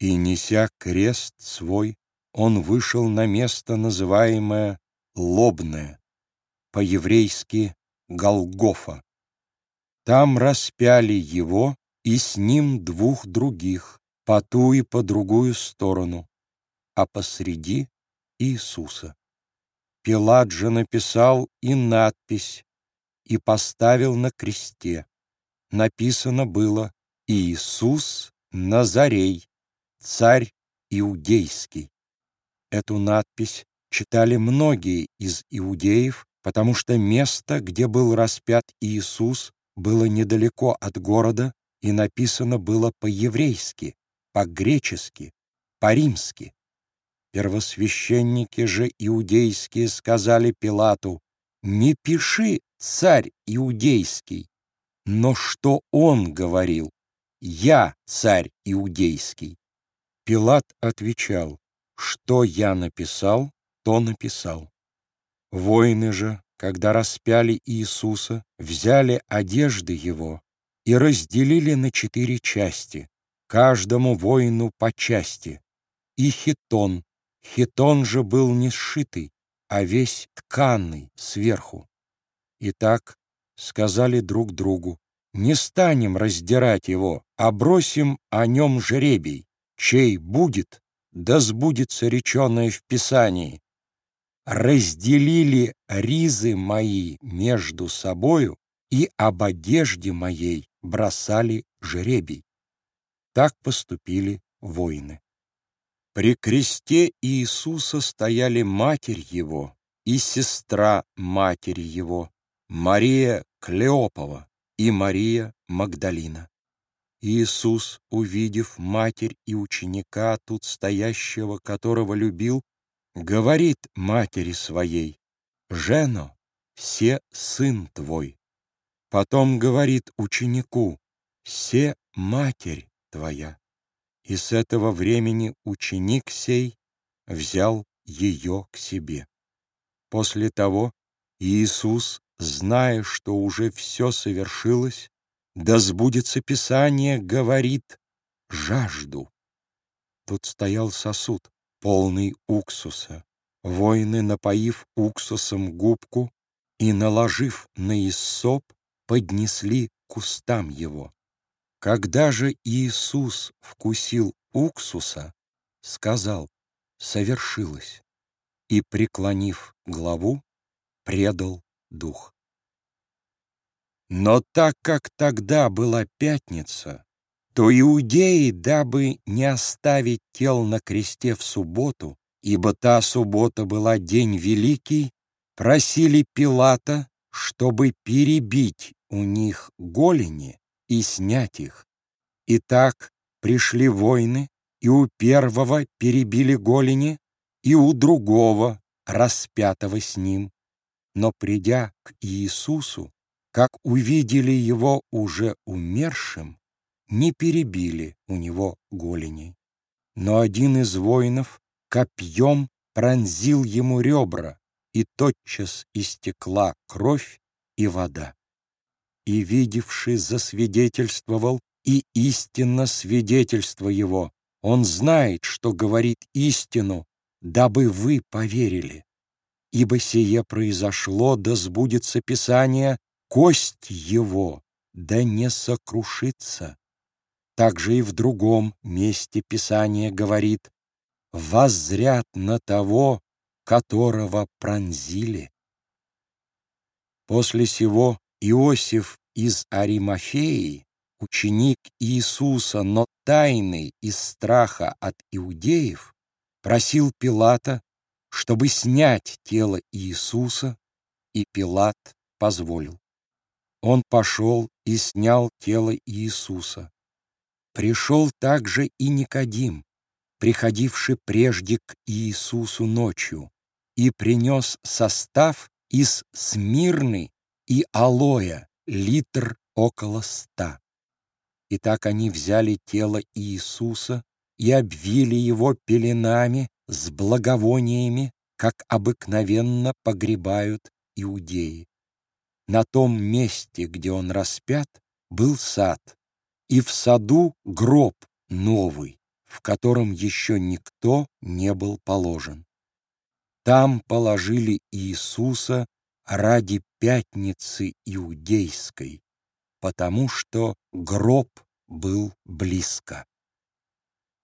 И, неся крест свой, он вышел на место, называемое Лобное, по-еврейски Голгофа. Там распяли его и с ним двух других, по ту и по другую сторону, а посреди Иисуса. Пилат же написал и надпись, и поставил на кресте. Написано было «Иисус Назарей, царь иудейский». Эту надпись читали многие из иудеев, потому что место, где был распят Иисус, было недалеко от города, и написано было по-еврейски, по-гречески, по-римски. Первосвященники же иудейские сказали Пилату, «Не пиши, царь иудейский». Но что он говорил? «Я царь иудейский». Пилат отвечал, «Что я написал, то написал». Воины же, когда распяли Иисуса, взяли одежды его и разделили на четыре части, каждому воину по части, и хитон, хитон же был не сшитый, а весь тканный сверху. Итак, сказали друг другу, не станем раздирать его, а бросим о нем жребий, чей будет, да сбудется реченое в Писании. Разделили ризы мои между собою, и об одежде моей бросали жребий. Так поступили воины. При кресте Иисуса стояли матерь Его и сестра матери Его, Мария Клеопова и Мария Магдалина. Иисус, увидев матерь и ученика, тут стоящего, которого любил, говорит матери своей, «Жено, се сын твой». Потом говорит ученику, «Се матерь твоя». И с этого времени ученик сей взял ее к себе. После того Иисус, зная, что уже все совершилось, да сбудется Писание, говорит «жажду». Тут стоял сосуд, полный уксуса. Воины, напоив уксусом губку и, наложив на иссоп, поднесли к кустам его. Когда же Иисус вкусил уксуса, сказал «совершилось» и, преклонив главу, предал дух. Но так как тогда была пятница, то иудеи, дабы не оставить тел на кресте в субботу, ибо та суббота была день великий, просили Пилата, чтобы перебить у них голени и снять их. И так пришли воины, и у первого перебили голени, и у другого, распятого с ним. Но придя к Иисусу, как увидели его уже умершим, не перебили у него голени. Но один из воинов копьем пронзил ему ребра, и тотчас истекла кровь и вода. И, видевший, засвидетельствовал, и истинно свидетельство его. Он знает, что говорит истину, дабы вы поверили. Ибо сие произошло, да сбудется Писание, кость его, да не сокрушится. Также и в другом месте Писание говорит, «Воззрят на того, которого пронзили». После сего Иосиф из Аримафеи, ученик Иисуса, но тайный из страха от иудеев, просил Пилата, чтобы снять тело Иисуса, и Пилат позволил. Он пошел и снял тело Иисуса. Пришел также и Никодим, приходивший прежде к Иисусу ночью, и принес состав из смирны и алоя, литр около ста. И так они взяли тело Иисуса и обвили его пеленами с благовониями, как обыкновенно погребают иудеи. На том месте, где он распят, был сад, и в саду гроб новый, в котором еще никто не был положен. Там положили Иисуса ради пятницы иудейской, потому что гроб был близко.